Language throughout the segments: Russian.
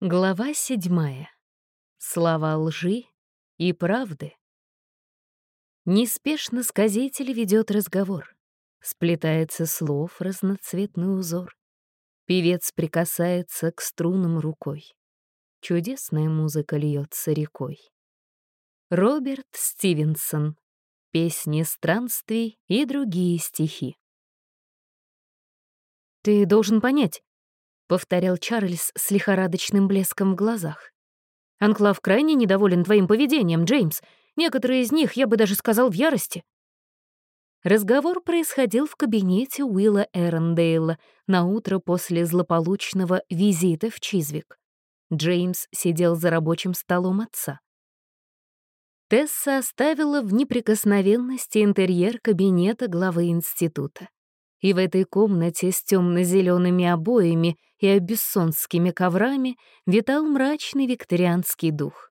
Глава седьмая. Слова лжи и правды. Неспешно сказитель ведет разговор. Сплетается слов разноцветный узор. Певец прикасается к струнам рукой. Чудесная музыка льется рекой. Роберт Стивенсон. Песни странствий и другие стихи. «Ты должен понять», — повторял Чарльз с лихорадочным блеском в глазах. «Анклав крайне недоволен твоим поведением, Джеймс. Некоторые из них, я бы даже сказал, в ярости». Разговор происходил в кабинете Уилла Эрондейла на утро после злополучного визита в Чизвик. Джеймс сидел за рабочим столом отца. Тесса оставила в неприкосновенности интерьер кабинета главы института. И в этой комнате с темно-зелеными обоями и абиссонскими коврами витал мрачный викторианский дух.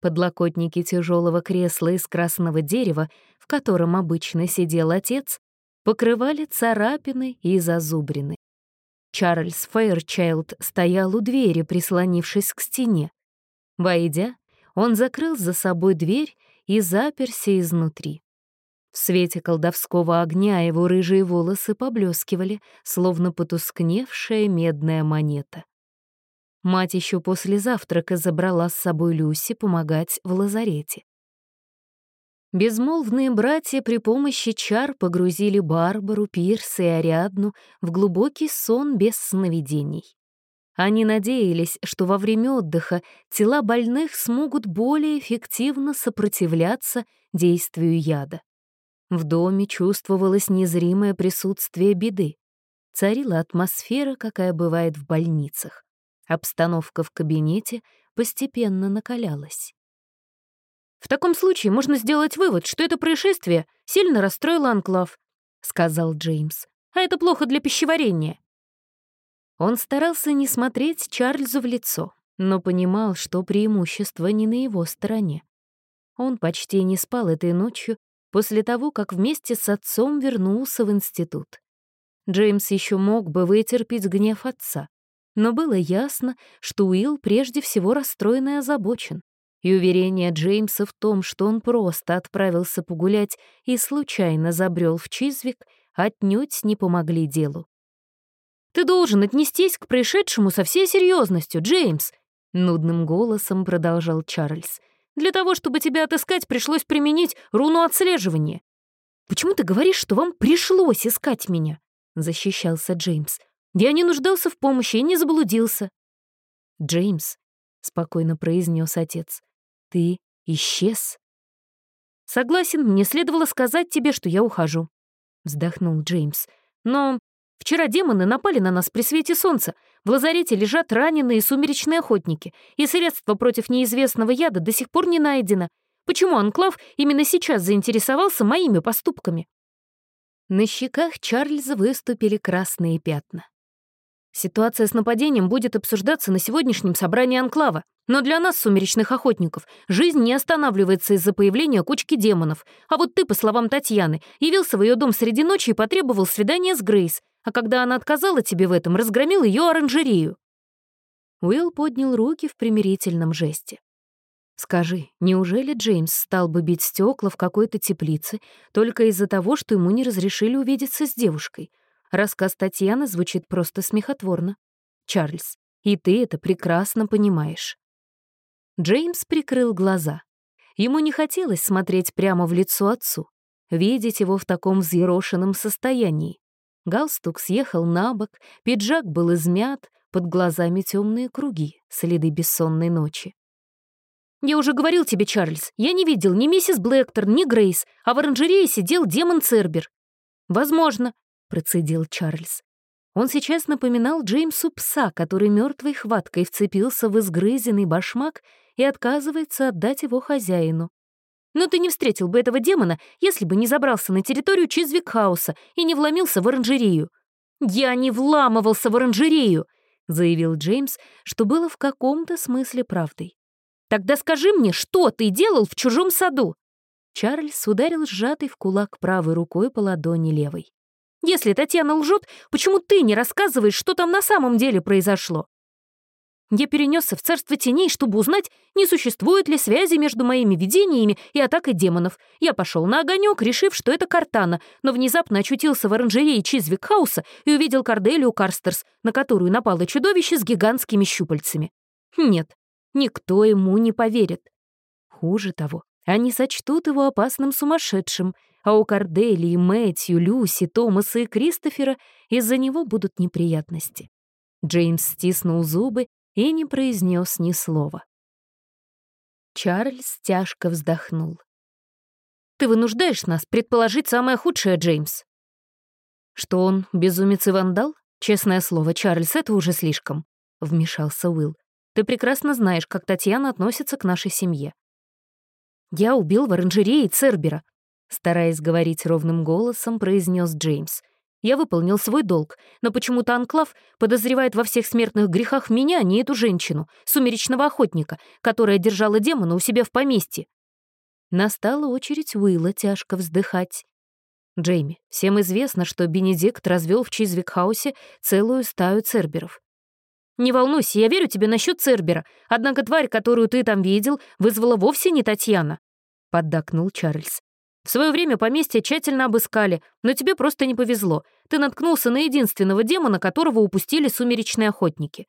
Подлокотники тяжелого кресла из красного дерева, в котором обычно сидел отец, покрывали царапины и зазубрины. Чарльз Фейрчайлд стоял у двери, прислонившись к стене. Войдя, он закрыл за собой дверь и заперся изнутри. В свете колдовского огня его рыжие волосы поблескивали, словно потускневшая медная монета. Мать еще после завтрака забрала с собой Люси помогать в лазарете. Безмолвные братья при помощи чар погрузили Барбару, Пирса и Ариадну в глубокий сон без сновидений. Они надеялись, что во время отдыха тела больных смогут более эффективно сопротивляться действию яда. В доме чувствовалось незримое присутствие беды. Царила атмосфера, какая бывает в больницах. Обстановка в кабинете постепенно накалялась. «В таком случае можно сделать вывод, что это происшествие сильно расстроило Анклав», — сказал Джеймс. «А это плохо для пищеварения». Он старался не смотреть Чарльзу в лицо, но понимал, что преимущество не на его стороне. Он почти не спал этой ночью после того, как вместе с отцом вернулся в институт. Джеймс еще мог бы вытерпеть гнев отца, но было ясно, что Уилл прежде всего расстроен и озабочен. И уверение Джеймса в том, что он просто отправился погулять и случайно забрел в Чизвик, отнюдь не помогли делу. «Ты должен отнестись к происшедшему со всей серьезностью, Джеймс», — нудным голосом продолжал Чарльз. Для того, чтобы тебя отыскать, пришлось применить руну отслеживания. Почему ты говоришь, что вам пришлось искать меня?» — защищался Джеймс. «Я не нуждался в помощи и не заблудился». «Джеймс», — спокойно произнес отец, — «ты исчез». «Согласен, мне следовало сказать тебе, что я ухожу», — вздохнул Джеймс. «Но Вчера демоны напали на нас при свете солнца. В лазарете лежат раненые сумеречные охотники, и средство против неизвестного яда до сих пор не найдено. Почему Анклав именно сейчас заинтересовался моими поступками?» На щеках Чарльза выступили красные пятна. Ситуация с нападением будет обсуждаться на сегодняшнем собрании Анклава. Но для нас, сумеречных охотников, жизнь не останавливается из-за появления кучки демонов. А вот ты, по словам Татьяны, явился в ее дом среди ночи и потребовал свидания с Грейс а когда она отказала тебе в этом, разгромил ее оранжерею». Уилл поднял руки в примирительном жесте. «Скажи, неужели Джеймс стал бы бить стекла в какой-то теплице только из-за того, что ему не разрешили увидеться с девушкой? Рассказ Татьяны звучит просто смехотворно. Чарльз, и ты это прекрасно понимаешь». Джеймс прикрыл глаза. Ему не хотелось смотреть прямо в лицо отцу, видеть его в таком взъерошенном состоянии. Галстук съехал на бок, пиджак был измят, под глазами темные круги, следы бессонной ночи. «Я уже говорил тебе, Чарльз, я не видел ни миссис Блэкторн, ни Грейс, а в оранжерее сидел демон Цербер». «Возможно», — процедил Чарльз. Он сейчас напоминал Джеймсу пса, который мертвой хваткой вцепился в изгрызенный башмак и отказывается отдать его хозяину. Но ты не встретил бы этого демона, если бы не забрался на территорию Чизвикхауса и не вломился в оранжерею. «Я не вламывался в оранжерею!» — заявил Джеймс, что было в каком-то смысле правдой. «Тогда скажи мне, что ты делал в чужом саду?» Чарльз ударил сжатой в кулак правой рукой по ладони левой. «Если Татьяна лжет, почему ты не рассказываешь, что там на самом деле произошло?» Я перенесся в царство теней, чтобы узнать, не существует ли связи между моими видениями и атакой демонов. Я пошел на огонек, решив, что это Кортана, но внезапно очутился в оранжерее Чизвикхауса и увидел Корделию Карстерс, на которую напало чудовище с гигантскими щупальцами. Нет, никто ему не поверит. Хуже того, они сочтут его опасным сумасшедшим, а у Корделии, Мэтью, Люси, Томаса и Кристофера из-за него будут неприятности. Джеймс стиснул зубы и не произнес ни слова. Чарльз тяжко вздохнул. «Ты вынуждаешь нас предположить самое худшее, Джеймс». «Что он, безумец и вандал? Честное слово, Чарльз, это уже слишком», — вмешался Уилл. «Ты прекрасно знаешь, как Татьяна относится к нашей семье». «Я убил в оранжерее Цербера», — стараясь говорить ровным голосом, произнес Джеймс — я выполнил свой долг, но почему-то Анклав подозревает во всех смертных грехах меня, а не эту женщину, сумеречного охотника, которая держала демона у себя в поместье. Настала очередь Уилла тяжко вздыхать. Джейми, всем известно, что Бенедикт развел в Чизвикхаусе целую стаю церберов. «Не волнуйся, я верю тебе насчет Цербера, однако тварь, которую ты там видел, вызвала вовсе не Татьяна», — поддакнул Чарльз. В свое время поместье тщательно обыскали, но тебе просто не повезло. Ты наткнулся на единственного демона, которого упустили сумеречные охотники.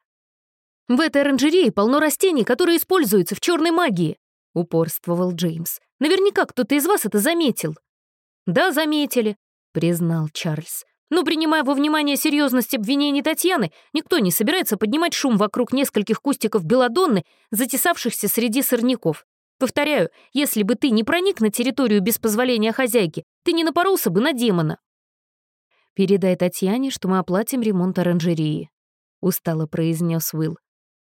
В этой оранжерее полно растений, которые используются в черной магии, упорствовал Джеймс. Наверняка кто-то из вас это заметил. Да, заметили, признал Чарльз. Но, принимая во внимание серьезность обвинений Татьяны, никто не собирается поднимать шум вокруг нескольких кустиков белодонны, затесавшихся среди сорняков. Повторяю, если бы ты не проник на территорию без позволения хозяйки, ты не напоролся бы на демона. «Передай Татьяне, что мы оплатим ремонт оранжерии», — устало произнес Уилл.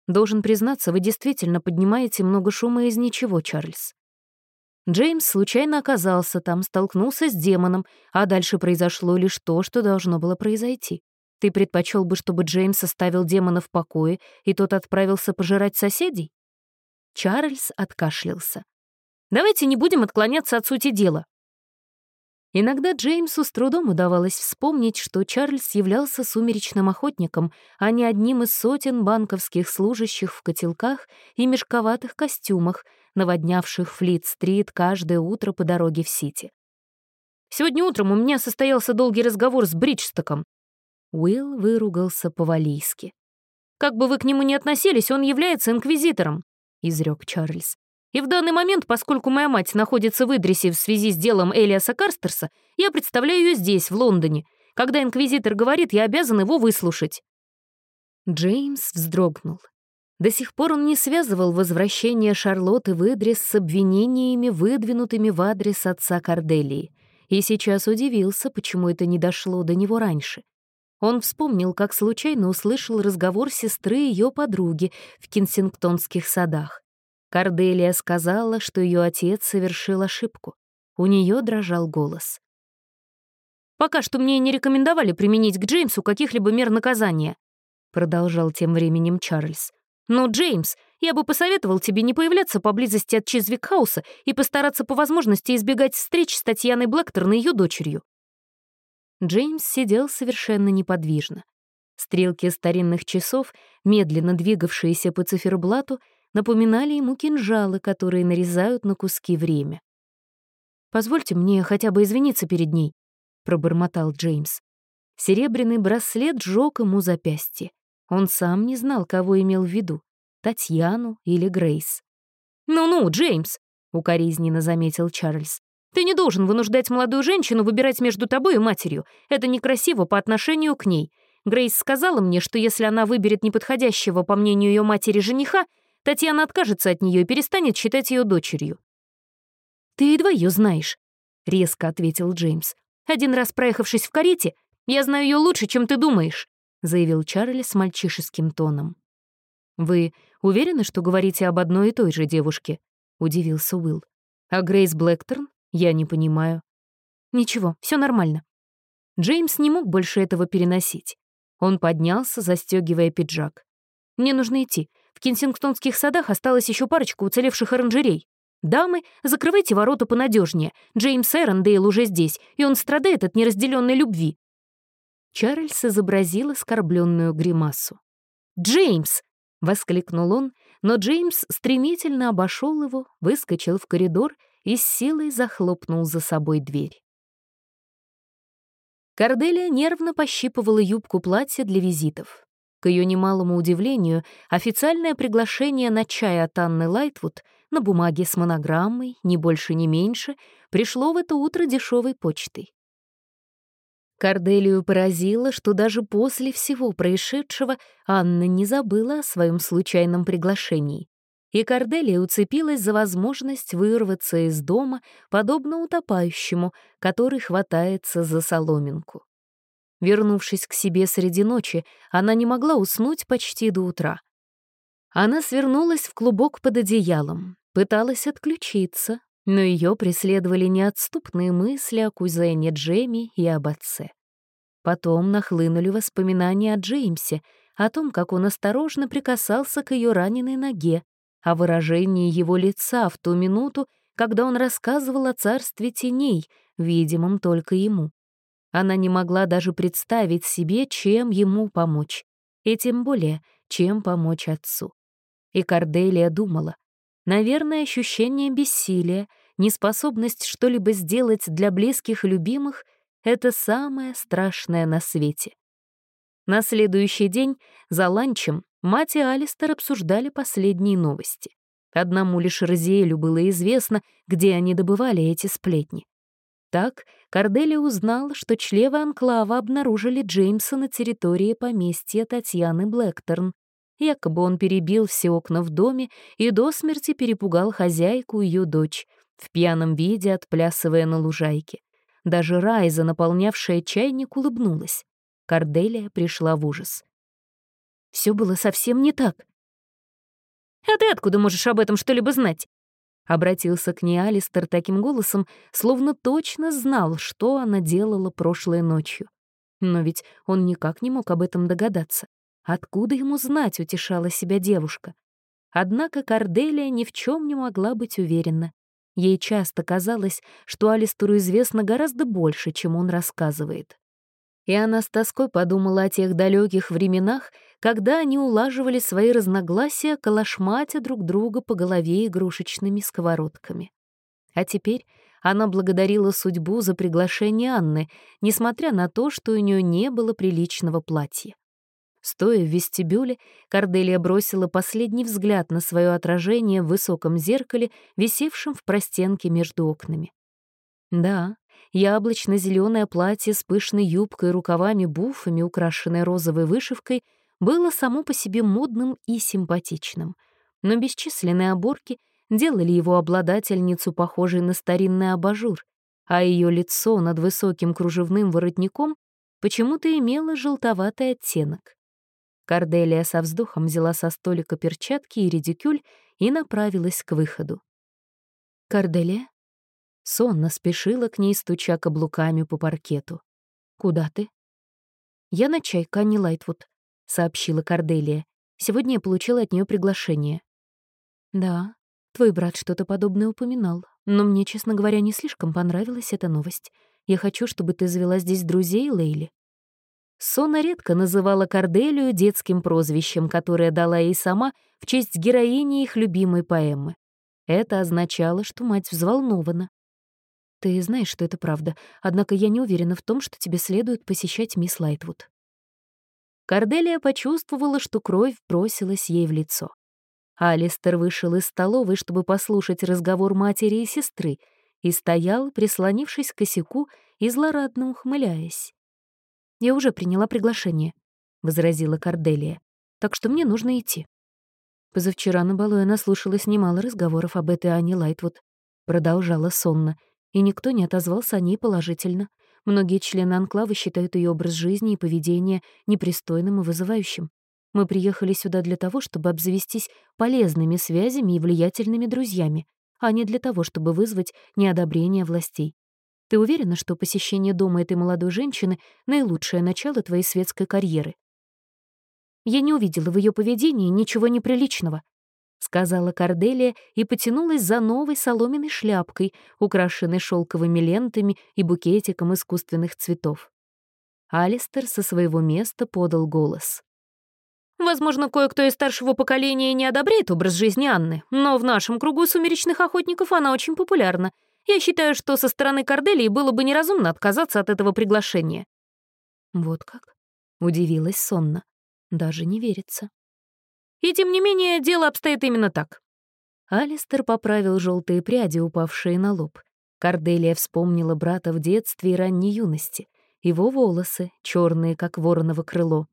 «Должен признаться, вы действительно поднимаете много шума из ничего, Чарльз». Джеймс случайно оказался там, столкнулся с демоном, а дальше произошло лишь то, что должно было произойти. Ты предпочел бы, чтобы Джеймс оставил демона в покое, и тот отправился пожирать соседей? Чарльз откашлялся. «Давайте не будем отклоняться от сути дела». Иногда Джеймсу с трудом удавалось вспомнить, что Чарльз являлся сумеречным охотником, а не одним из сотен банковских служащих в котелках и мешковатых костюмах, наводнявших Флит-стрит каждое утро по дороге в Сити. «Сегодня утром у меня состоялся долгий разговор с Бриджстоком». Уилл выругался по-валийски. «Как бы вы к нему ни относились, он является инквизитором. — изрек Чарльз. «И в данный момент, поскольку моя мать находится в Идрисе в связи с делом Элиаса Карстерса, я представляю ее здесь, в Лондоне. Когда инквизитор говорит, я обязан его выслушать». Джеймс вздрогнул. До сих пор он не связывал возвращение Шарлотты в Идрис с обвинениями, выдвинутыми в адрес отца Корделии, и сейчас удивился, почему это не дошло до него раньше. Он вспомнил, как случайно услышал разговор сестры ее подруги в Кенсингтонских садах. Карделия сказала, что ее отец совершил ошибку. У нее дрожал голос. «Пока что мне не рекомендовали применить к Джеймсу каких-либо мер наказания», продолжал тем временем Чарльз. «Но, Джеймс, я бы посоветовал тебе не появляться поблизости от Чизвикхауса и постараться по возможности избегать встреч с Татьяной Блэкторн и ее дочерью. Джеймс сидел совершенно неподвижно. Стрелки старинных часов, медленно двигавшиеся по циферблату, напоминали ему кинжалы, которые нарезают на куски время. «Позвольте мне хотя бы извиниться перед ней», — пробормотал Джеймс. Серебряный браслет сжёг ему запястье. Он сам не знал, кого имел в виду — Татьяну или Грейс. «Ну-ну, Джеймс», — укоризненно заметил Чарльз. Ты не должен вынуждать молодую женщину выбирать между тобой и матерью. Это некрасиво по отношению к ней. Грейс сказала мне, что если она выберет неподходящего, по мнению ее матери, жениха, Татьяна откажется от нее и перестанет считать ее дочерью. «Ты едва ее знаешь», — резко ответил Джеймс. «Один раз проехавшись в карете, я знаю ее лучше, чем ты думаешь», — заявил Чарли с мальчишеским тоном. «Вы уверены, что говорите об одной и той же девушке?» — удивился Уилл. «А Грейс Блэкторн?» Я не понимаю. Ничего, все нормально. Джеймс не мог больше этого переносить. Он поднялся, застегивая пиджак. «Мне нужно идти. В Кенсингтонских садах осталось еще парочка уцелевших оранжерей. Дамы, закрывайте ворота понадежнее. Джеймс Эрондейл уже здесь, и он страдает от неразделенной любви». Чарльз изобразил оскорбленную гримасу. «Джеймс!» — воскликнул он, но Джеймс стремительно обошел его, выскочил в коридор и с силой захлопнул за собой дверь. Корделия нервно пощипывала юбку платья для визитов. К ее немалому удивлению, официальное приглашение на чай от Анны Лайтвуд на бумаге с монограммой, ни больше, ни меньше, пришло в это утро дешевой почтой. Корделию поразило, что даже после всего происшедшего Анна не забыла о своем случайном приглашении. И Корделия уцепилась за возможность вырваться из дома, подобно утопающему, который хватается за соломинку. Вернувшись к себе среди ночи, она не могла уснуть почти до утра. Она свернулась в клубок под одеялом, пыталась отключиться, но ее преследовали неотступные мысли о кузене Джейми и об отце. Потом нахлынули воспоминания о Джеймсе, о том, как он осторожно прикасался к ее раненой ноге, о выражении его лица в ту минуту, когда он рассказывал о царстве теней, видимом только ему. Она не могла даже представить себе, чем ему помочь, и тем более, чем помочь отцу. И Корделия думала, Наверное, ощущение бессилия, неспособность что-либо сделать для близких и любимых — это самое страшное на свете. На следующий день за ланчем мать и Алистер обсуждали последние новости. Одному лишь Розиэлю было известно, где они добывали эти сплетни. Так Корделия узнала, что члены Анклава обнаружили Джеймса на территории поместья Татьяны Блэкторн, Якобы он перебил все окна в доме и до смерти перепугал хозяйку и ее дочь, в пьяном виде отплясывая на лужайке. Даже Райза, наполнявшая чайник, улыбнулась. Корделия пришла в ужас. Все было совсем не так. «А ты откуда можешь об этом что-либо знать?» Обратился к ней Алистер таким голосом, словно точно знал, что она делала прошлой ночью. Но ведь он никак не мог об этом догадаться. Откуда ему знать, утешала себя девушка? Однако Корделия ни в чем не могла быть уверена. Ей часто казалось, что Алистеру известно гораздо больше, чем он рассказывает. И она с тоской подумала о тех далеких временах, когда они улаживали свои разногласия, калашматя друг друга по голове игрушечными сковородками. А теперь она благодарила судьбу за приглашение Анны, несмотря на то, что у нее не было приличного платья. Стоя в вестибюле, Корделия бросила последний взгляд на свое отражение в высоком зеркале, висевшем в простенке между окнами. Да, яблочно зеленое платье с пышной юбкой и рукавами-буфами, украшенное розовой вышивкой, было само по себе модным и симпатичным. Но бесчисленные оборки делали его обладательницу похожей на старинный абажур, а ее лицо над высоким кружевным воротником почему-то имело желтоватый оттенок. Корделия со вздохом взяла со столика перчатки и редикюль и направилась к выходу. «Корделия?» Сонно спешила к ней, стуча каблуками по паркету. «Куда ты?» «Я на чай, Канни Лайтвуд», — сообщила Корделия. «Сегодня я получила от нее приглашение». «Да, твой брат что-то подобное упоминал, но мне, честно говоря, не слишком понравилась эта новость. Я хочу, чтобы ты завела здесь друзей, Лейли. Сона редко называла Корделию детским прозвищем, которое дала ей сама в честь героини их любимой поэмы. Это означало, что мать взволнована. «Ты знаешь, что это правда, однако я не уверена в том, что тебе следует посещать мисс Лайтвуд». Корделия почувствовала, что кровь бросилась ей в лицо. Алистер вышел из столовой, чтобы послушать разговор матери и сестры, и стоял, прислонившись к косяку и злорадно ухмыляясь. «Я уже приняла приглашение», — возразила Корделия. «Так что мне нужно идти». Позавчера на балу я наслушалась немало разговоров об этой Ане Лайтвуд. Продолжала сонно, и никто не отозвался о ней положительно. Многие члены анклава считают ее образ жизни и поведение непристойным и вызывающим. Мы приехали сюда для того, чтобы обзавестись полезными связями и влиятельными друзьями, а не для того, чтобы вызвать неодобрение властей. Ты уверена, что посещение дома этой молодой женщины — наилучшее начало твоей светской карьеры? Я не увидела в ее поведении ничего неприличного, — сказала Корделия и потянулась за новой соломенной шляпкой, украшенной шелковыми лентами и букетиком искусственных цветов. Алистер со своего места подал голос. Возможно, кое-кто из старшего поколения не одобряет образ жизни Анны, но в нашем кругу сумеречных охотников она очень популярна. Я считаю, что со стороны Корделии было бы неразумно отказаться от этого приглашения». «Вот как?» — удивилась сонно. «Даже не верится». «И тем не менее, дело обстоит именно так». Алистер поправил желтые пряди, упавшие на лоб. Корделия вспомнила брата в детстве и ранней юности. Его волосы, черные, как вороново крыло.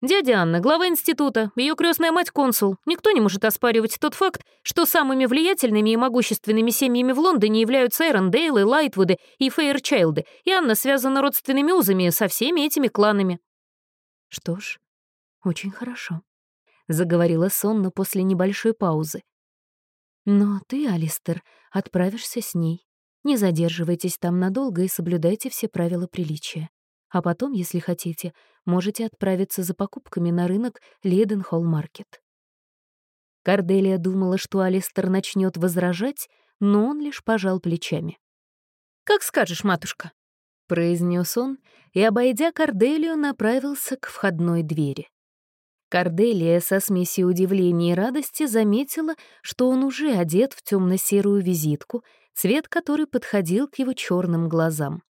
«Дядя Анна, глава института, ее крестная мать — консул. Никто не может оспаривать тот факт, что самыми влиятельными и могущественными семьями в Лондоне являются Эрондейлы, Лайтвуды и Фейерчайлды, и Анна связана родственными узами со всеми этими кланами». «Что ж, очень хорошо», — заговорила сонно после небольшой паузы. «Но ты, Алистер, отправишься с ней. Не задерживайтесь там надолго и соблюдайте все правила приличия. А потом, если хотите, можете отправиться за покупками на рынок Леденхолл-маркет. Карделия думала, что Алистер начнет возражать, но он лишь пожал плечами. «Как скажешь, матушка», — произнес он и, обойдя Карделию, направился к входной двери. Карделия со смесью удивления и радости заметила, что он уже одет в темно-серую визитку, цвет которой подходил к его черным глазам.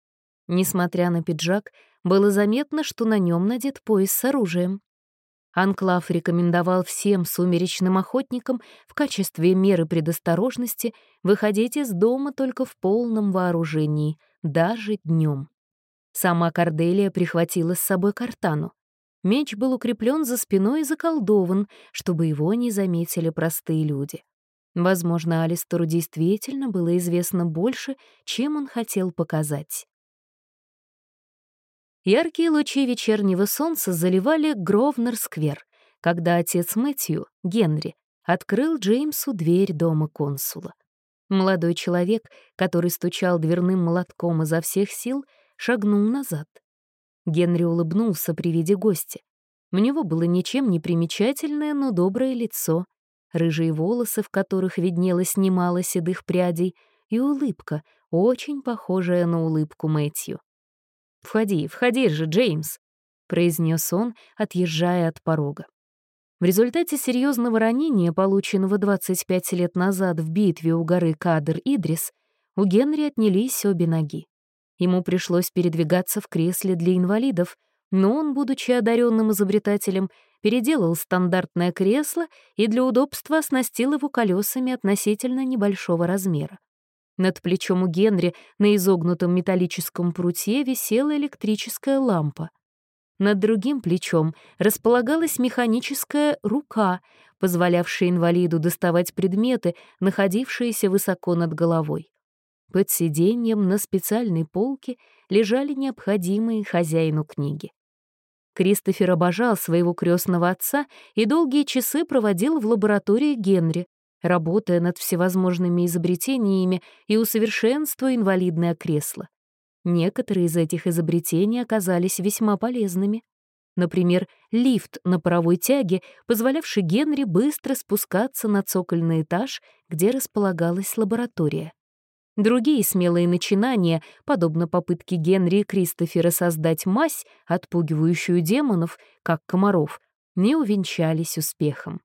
Несмотря на пиджак, было заметно, что на нем надет пояс с оружием. Анклав рекомендовал всем сумеречным охотникам в качестве меры предосторожности выходить из дома только в полном вооружении, даже днем. Сама Корделия прихватила с собой картану. Меч был укреплен за спиной и заколдован, чтобы его не заметили простые люди. Возможно, Алистеру действительно было известно больше, чем он хотел показать. Яркие лучи вечернего солнца заливали Гровнер-сквер, когда отец Мэтью, Генри, открыл Джеймсу дверь дома консула. Молодой человек, который стучал дверным молотком изо всех сил, шагнул назад. Генри улыбнулся при виде гостя. У него было ничем не примечательное, но доброе лицо, рыжие волосы, в которых виднелось немало седых прядей, и улыбка, очень похожая на улыбку Мэтью. «Входи, входи же, Джеймс», — произнес он, отъезжая от порога. В результате серьезного ранения, полученного 25 лет назад в битве у горы Кадр-Идрис, у Генри отнялись обе ноги. Ему пришлось передвигаться в кресле для инвалидов, но он, будучи одаренным изобретателем, переделал стандартное кресло и для удобства оснастил его колесами относительно небольшого размера. Над плечом у Генри на изогнутом металлическом прутье висела электрическая лампа. Над другим плечом располагалась механическая рука, позволявшая инвалиду доставать предметы, находившиеся высоко над головой. Под сиденьем на специальной полке лежали необходимые хозяину книги. Кристофер обожал своего крестного отца и долгие часы проводил в лаборатории Генри, работая над всевозможными изобретениями и усовершенствуя инвалидное кресло. Некоторые из этих изобретений оказались весьма полезными. Например, лифт на паровой тяге, позволявший Генри быстро спускаться на цокольный этаж, где располагалась лаборатория. Другие смелые начинания, подобно попытке Генри и Кристофера создать мазь, отпугивающую демонов, как комаров, не увенчались успехом.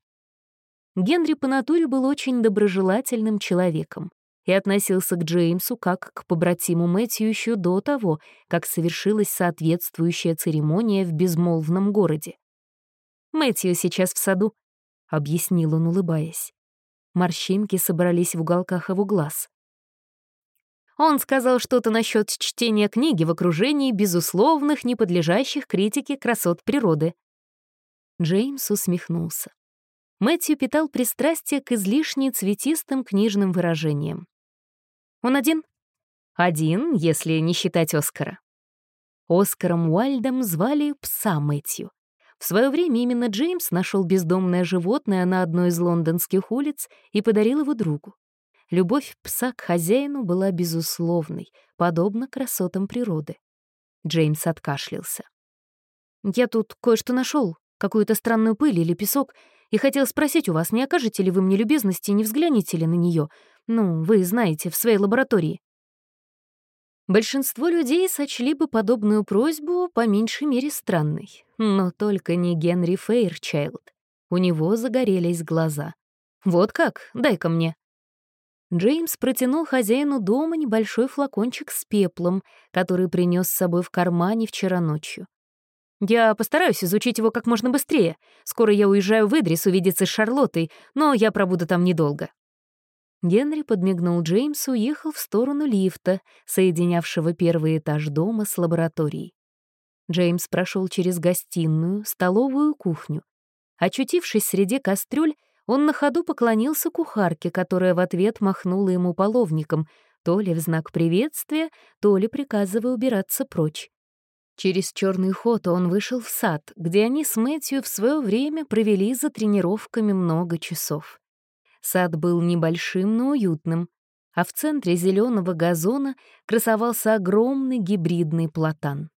Генри по натуре был очень доброжелательным человеком и относился к Джеймсу как к побратиму Мэтью еще до того, как совершилась соответствующая церемония в безмолвном городе. «Мэтью сейчас в саду», — объяснил он, улыбаясь. Морщинки собрались в уголках его глаз. Он сказал что-то насчет чтения книги в окружении безусловных, не подлежащих критике красот природы. Джеймс усмехнулся. Мэтью питал пристрастие к излишне цветистым книжным выражениям. «Он один?» «Один, если не считать Оскара». Оскаром Уальдом звали пса Мэтью. В свое время именно Джеймс нашел бездомное животное на одной из лондонских улиц и подарил его другу. Любовь пса к хозяину была безусловной, подобно красотам природы. Джеймс откашлялся. «Я тут кое-что нашел, какую-то странную пыль или песок, и хотел спросить у вас, не окажете ли вы мне любезности и не взглянете ли на нее? Ну, вы знаете, в своей лаборатории». Большинство людей сочли бы подобную просьбу по меньшей мере странной, Но только не Генри Фейрчайлд. У него загорелись глаза. «Вот как? Дай-ка мне». Джеймс протянул хозяину дома небольшой флакончик с пеплом, который принес с собой в кармане вчера ночью. «Я постараюсь изучить его как можно быстрее. Скоро я уезжаю в Идрис увидеться с Шарлоттой, но я пробуду там недолго». Генри подмигнул Джеймсу и уехал в сторону лифта, соединявшего первый этаж дома с лабораторией. Джеймс прошел через гостиную, столовую кухню. Очутившись среди кастрюль, он на ходу поклонился кухарке, которая в ответ махнула ему половником, то ли в знак приветствия, то ли приказывая убираться прочь. Через черный ход он вышел в сад, где они с Мэтью в свое время провели за тренировками много часов. Сад был небольшим, но уютным, а в центре зеленого газона красовался огромный гибридный платан.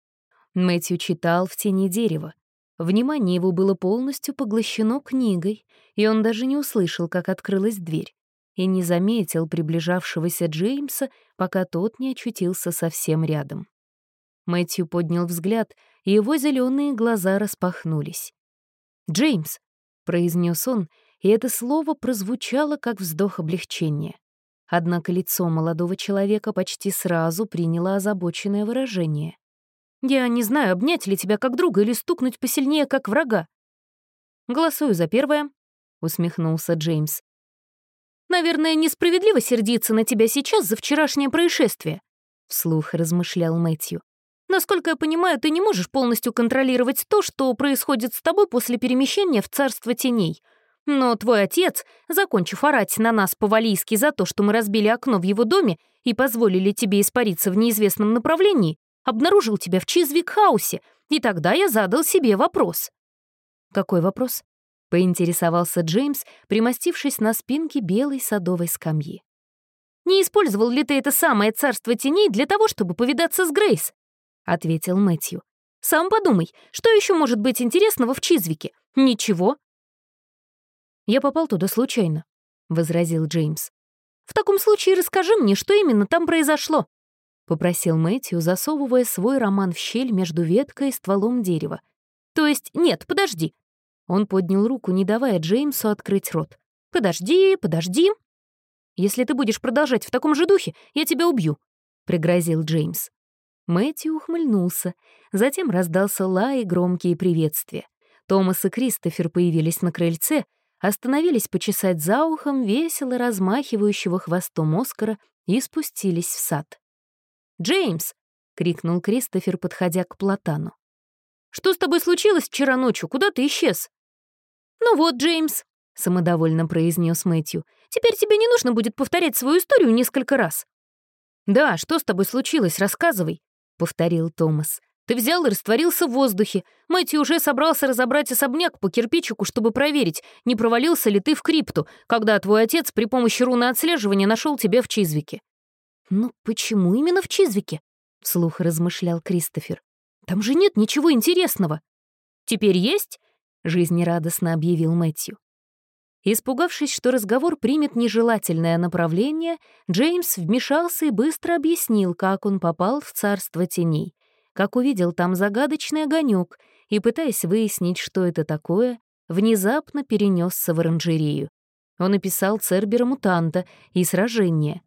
Мэтью читал в тени дерева. Внимание его было полностью поглощено книгой, и он даже не услышал, как открылась дверь, и не заметил приближавшегося Джеймса, пока тот не очутился совсем рядом. Мэтью поднял взгляд, и его зеленые глаза распахнулись. «Джеймс!» — произнес он и это слово прозвучало как вздох облегчения. Однако лицо молодого человека почти сразу приняло озабоченное выражение. «Я не знаю, обнять ли тебя как друга или стукнуть посильнее, как врага». «Голосую за первое», — усмехнулся Джеймс. «Наверное, несправедливо сердиться на тебя сейчас за вчерашнее происшествие», — вслух размышлял Мэтью. «Насколько я понимаю, ты не можешь полностью контролировать то, что происходит с тобой после перемещения в царство теней. Но твой отец, закончив орать на нас по-валийски за то, что мы разбили окно в его доме и позволили тебе испариться в неизвестном направлении, обнаружил тебя в Чизвик-хаусе, и тогда я задал себе вопрос. «Какой вопрос?» — поинтересовался Джеймс, примостившись на спинке белой садовой скамьи. «Не использовал ли ты это самое царство теней для того, чтобы повидаться с Грейс?» — ответил Мэтью. «Сам подумай, что еще может быть интересного в Чизвике? Ничего. «Я попал туда случайно», — возразил Джеймс. «В таком случае расскажи мне, что именно там произошло», — попросил Мэтью, засовывая свой роман в щель между веткой и стволом дерева. «То есть нет, подожди». Он поднял руку, не давая Джеймсу открыть рот. «Подожди, подожди». «Если ты будешь продолжать в таком же духе, я тебя убью», — пригрозил Джеймс. Мэтью ухмыльнулся. Затем раздался лай и громкие приветствия. Томас и Кристофер появились на крыльце, остановились почесать за ухом весело размахивающего хвостом Оскара и спустились в сад. «Джеймс!» — крикнул Кристофер, подходя к Платану. «Что с тобой случилось вчера ночью? Куда ты исчез?» «Ну вот, Джеймс», — самодовольно произнес Мэтью, «теперь тебе не нужно будет повторять свою историю несколько раз». «Да, что с тобой случилось? Рассказывай», — повторил Томас. Ты взял и растворился в воздухе. Мэтью уже собрался разобрать особняк по кирпичику, чтобы проверить, не провалился ли ты в крипту, когда твой отец при помощи руны отслеживания нашел тебя в Чизвике». «Ну почему именно в Чизвике?» — вслух размышлял Кристофер. «Там же нет ничего интересного». «Теперь есть?» — жизнерадостно объявил Мэтью. Испугавшись, что разговор примет нежелательное направление, Джеймс вмешался и быстро объяснил, как он попал в царство теней — как увидел там загадочный огонек и, пытаясь выяснить, что это такое, внезапно перенесся в оранжерею. Он описал Цербера-мутанта и сражение.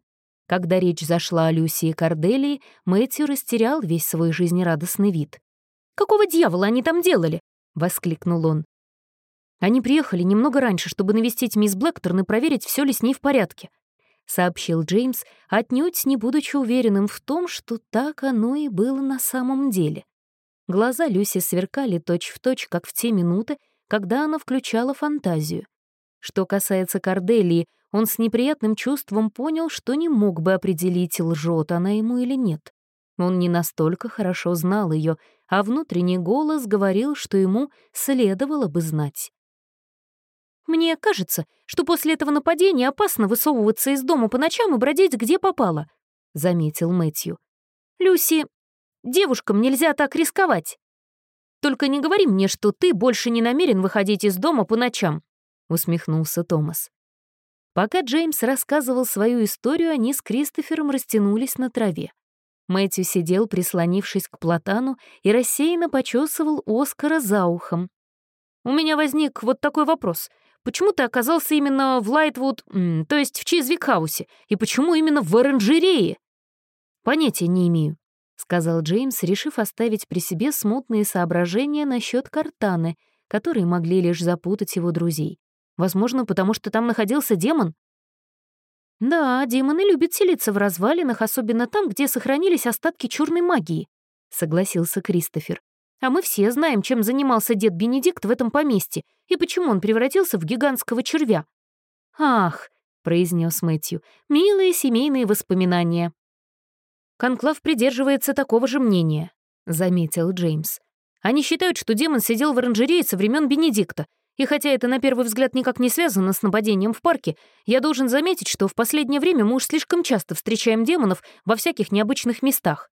Когда речь зашла о Люси и Корделии, Мэтью растерял весь свой жизнерадостный вид. «Какого дьявола они там делали?» — воскликнул он. Они приехали немного раньше, чтобы навестить мисс Блэкторн и проверить, все ли с ней в порядке сообщил Джеймс, отнюдь не будучи уверенным в том, что так оно и было на самом деле. Глаза Люси сверкали точь-в-точь, точь, как в те минуты, когда она включала фантазию. Что касается Корделии, он с неприятным чувством понял, что не мог бы определить, лжет она ему или нет. Он не настолько хорошо знал ее, а внутренний голос говорил, что ему следовало бы знать. Мне кажется, что после этого нападения опасно высовываться из дома по ночам и бродить где попало», — заметил Мэтью. «Люси, девушкам нельзя так рисковать. Только не говори мне, что ты больше не намерен выходить из дома по ночам», — усмехнулся Томас. Пока Джеймс рассказывал свою историю, они с Кристофером растянулись на траве. Мэтью сидел, прислонившись к платану, и рассеянно почесывал Оскара за ухом. «У меня возник вот такой вопрос. Почему ты оказался именно в Лайтвуд, то есть в Чизвик-хаусе, и почему именно в оранжерее?» «Понятия не имею», — сказал Джеймс, решив оставить при себе смутные соображения насчет картаны, которые могли лишь запутать его друзей. Возможно, потому что там находился демон? «Да, демоны любят селиться в развалинах, особенно там, где сохранились остатки черной магии», — согласился Кристофер. «А мы все знаем, чем занимался дед Бенедикт в этом поместье и почему он превратился в гигантского червя». «Ах», — произнес Мэтью, — «милые семейные воспоминания». «Конклав придерживается такого же мнения», — заметил Джеймс. «Они считают, что демон сидел в оранжерее со времен Бенедикта, и хотя это на первый взгляд никак не связано с нападением в парке, я должен заметить, что в последнее время мы уж слишком часто встречаем демонов во всяких необычных местах.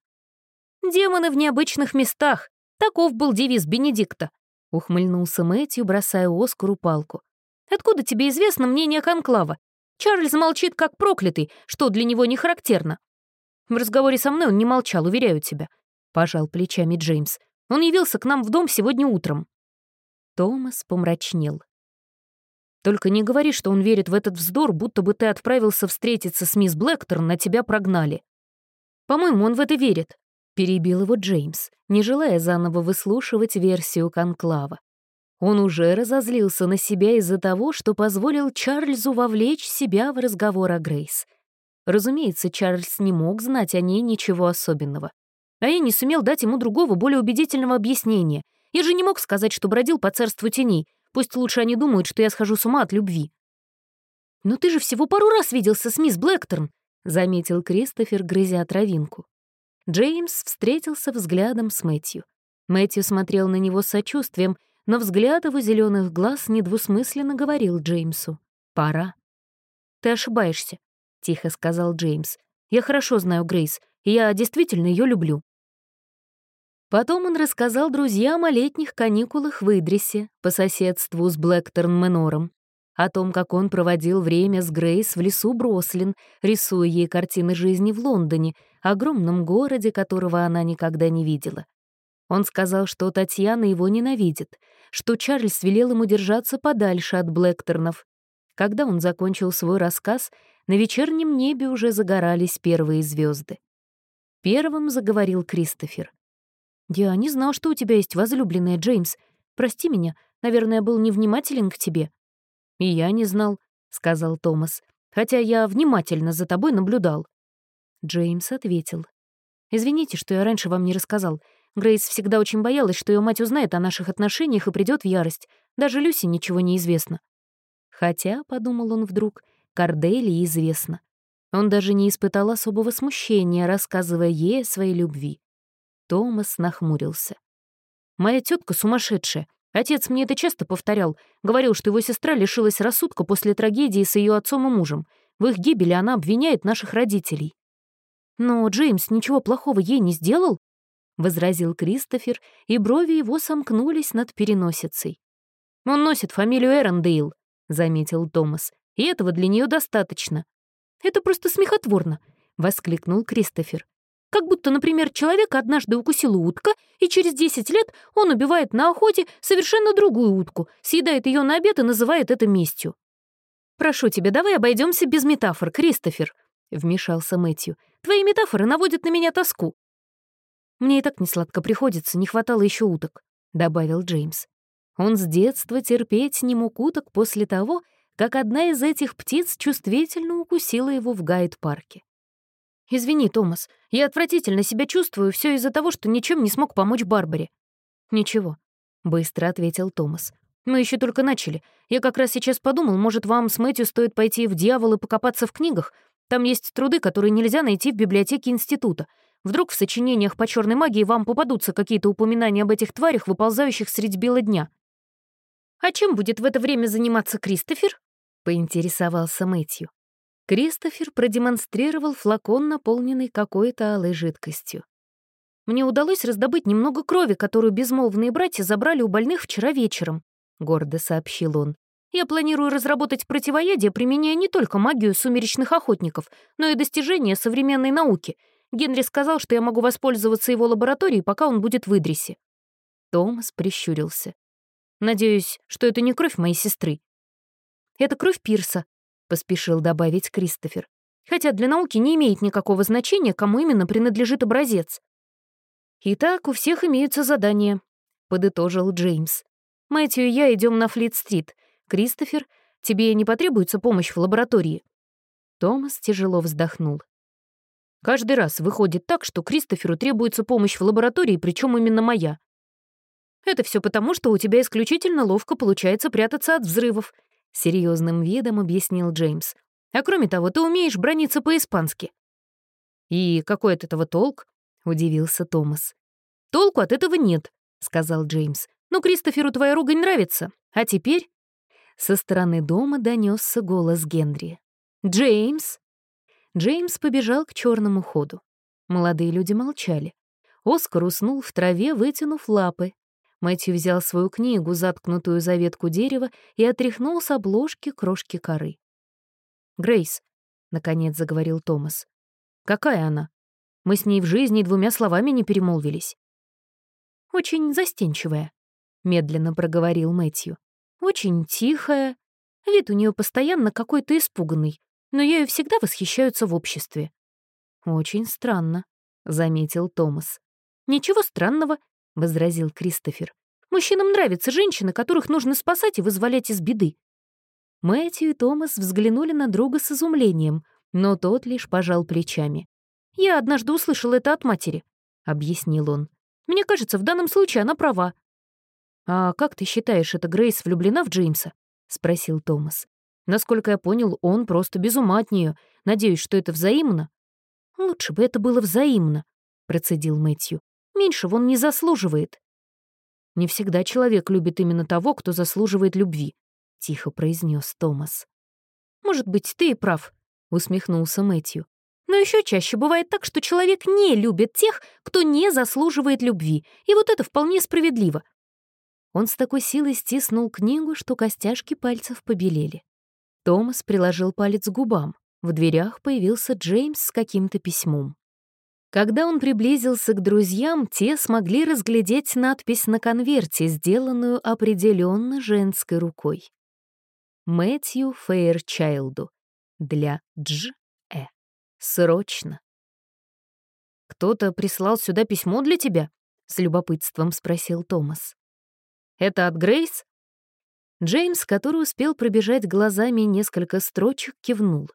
«Демоны в необычных местах!» Таков был девиз Бенедикта. Ухмыльнулся Мэтью, бросая Оскару палку. «Откуда тебе известно мнение Конклава? Чарльз молчит как проклятый, что для него не характерно». В разговоре со мной он не молчал, уверяю тебя. Пожал плечами Джеймс. Он явился к нам в дом сегодня утром. Томас помрачнел. «Только не говори, что он верит в этот вздор, будто бы ты отправился встретиться с мисс Блэкторн, на тебя прогнали». «По-моему, он в это верит», — перебил его Джеймс, не желая заново выслушивать версию Конклава. Он уже разозлился на себя из-за того, что позволил Чарльзу вовлечь себя в разговор о Грейс. Разумеется, Чарльз не мог знать о ней ничего особенного. А я не сумел дать ему другого, более убедительного объяснения — я же не мог сказать, что бродил по царству теней. Пусть лучше они думают, что я схожу с ума от любви. «Но ты же всего пару раз виделся с мисс Блэкторн», — заметил Кристофер, грызя травинку. Джеймс встретился взглядом с Мэтью. Мэтью смотрел на него с сочувствием, но взгляд его зеленых глаз недвусмысленно говорил Джеймсу. «Пора». «Ты ошибаешься», — тихо сказал Джеймс. «Я хорошо знаю Грейс, и я действительно ее люблю. Потом он рассказал друзьям о летних каникулах в Идрисе по соседству с Блэкторн-Менором, о том, как он проводил время с Грейс в лесу Брослин, рисуя ей картины жизни в Лондоне, огромном городе, которого она никогда не видела. Он сказал, что Татьяна его ненавидит, что Чарльз велел ему держаться подальше от Блэкторнов. Когда он закончил свой рассказ, на вечернем небе уже загорались первые звезды. Первым заговорил Кристофер. «Я не знал, что у тебя есть возлюбленная, Джеймс. Прости меня, наверное, был невнимателен к тебе». «И я не знал», — сказал Томас, «хотя я внимательно за тобой наблюдал». Джеймс ответил. «Извините, что я раньше вам не рассказал. Грейс всегда очень боялась, что ее мать узнает о наших отношениях и придет в ярость. Даже Люси ничего не известно». Хотя, — подумал он вдруг, — Корделии известно. Он даже не испытал особого смущения, рассказывая ей о своей любви. Томас нахмурился. «Моя тетка сумасшедшая. Отец мне это часто повторял. Говорил, что его сестра лишилась рассудка после трагедии с ее отцом и мужем. В их гибели она обвиняет наших родителей». «Но Джеймс ничего плохого ей не сделал?» — возразил Кристофер, и брови его сомкнулись над переносицей. «Он носит фамилию Эрондейл», — заметил Томас, «и этого для нее достаточно». «Это просто смехотворно», — воскликнул Кристофер. Как будто, например, человека однажды укусила утка, и через 10 лет он убивает на охоте совершенно другую утку, съедает ее на обед и называет это местью. «Прошу тебя, давай обойдемся без метафор, Кристофер», — вмешался Мэтью. «Твои метафоры наводят на меня тоску». «Мне и так несладко приходится, не хватало еще уток», — добавил Джеймс. Он с детства терпеть не мог уток после того, как одна из этих птиц чувствительно укусила его в гайд-парке. «Извини, Томас, я отвратительно себя чувствую, все из-за того, что ничем не смог помочь Барбаре». «Ничего», — быстро ответил Томас. «Мы еще только начали. Я как раз сейчас подумал, может, вам с Мэтью стоит пойти в дьявол и покопаться в книгах? Там есть труды, которые нельзя найти в библиотеке института. Вдруг в сочинениях по черной магии вам попадутся какие-то упоминания об этих тварях, выползающих средь бела дня». «А чем будет в это время заниматься Кристофер?» — поинтересовался Мэтью. Кристофер продемонстрировал флакон, наполненный какой-то алой жидкостью. «Мне удалось раздобыть немного крови, которую безмолвные братья забрали у больных вчера вечером», — гордо сообщил он. «Я планирую разработать противоядие, применяя не только магию сумеречных охотников, но и достижения современной науки. Генри сказал, что я могу воспользоваться его лабораторией, пока он будет в Идрисе». Томас прищурился. «Надеюсь, что это не кровь моей сестры». «Это кровь Пирса», — поспешил добавить Кристофер. «Хотя для науки не имеет никакого значения, кому именно принадлежит образец». «Итак, у всех имеются задания», — подытожил Джеймс. «Мэтью и я идем на Флит-стрит. Кристофер, тебе не потребуется помощь в лаборатории?» Томас тяжело вздохнул. «Каждый раз выходит так, что Кристоферу требуется помощь в лаборатории, причем именно моя. Это все потому, что у тебя исключительно ловко получается прятаться от взрывов», — серьезным видом объяснил Джеймс. «А кроме того, ты умеешь брониться по-испански». «И какой от этого толк?» — удивился Томас. «Толку от этого нет», — сказал Джеймс. «Но Кристоферу твоя ругань нравится. А теперь...» Со стороны дома донесся голос Генри. «Джеймс!» Джеймс побежал к черному ходу. Молодые люди молчали. Оскар уснул в траве, вытянув лапы. Мэтью взял свою книгу, заткнутую за ветку дерева, и отряхнул с обложки крошки коры. «Грейс», — наконец заговорил Томас, — «какая она? Мы с ней в жизни двумя словами не перемолвились». «Очень застенчивая», — медленно проговорил Мэтью. «Очень тихая. Вид у нее постоянно какой-то испуганный но ею всегда восхищаются в обществе». «Очень странно», — заметил Томас. «Ничего странного», — возразил Кристофер. «Мужчинам нравятся женщины, которых нужно спасать и вызволять из беды». Мэтью и Томас взглянули на друга с изумлением, но тот лишь пожал плечами. «Я однажды услышал это от матери», — объяснил он. «Мне кажется, в данном случае она права». «А как ты считаешь, эта Грейс влюблена в Джеймса?» — спросил Томас. Насколько я понял, он просто без ума от нее. Надеюсь, что это взаимно. Лучше бы это было взаимно, процедил Мэтью. Меньшего он не заслуживает. Не всегда человек любит именно того, кто заслуживает любви, тихо произнес Томас. Может быть, ты и прав, усмехнулся Мэтью. Но еще чаще бывает так, что человек не любит тех, кто не заслуживает любви, и вот это вполне справедливо. Он с такой силой стиснул книгу, что костяшки пальцев побелели. Томас приложил палец к губам. В дверях появился Джеймс с каким-то письмом. Когда он приблизился к друзьям, те смогли разглядеть надпись на конверте, сделанную определенно женской рукой. Мэтью Фейрчайлду. Для Дж. Э. Срочно. «Кто-то прислал сюда письмо для тебя?» — с любопытством спросил Томас. «Это от Грейс?» Джеймс, который успел пробежать глазами несколько строчек, кивнул.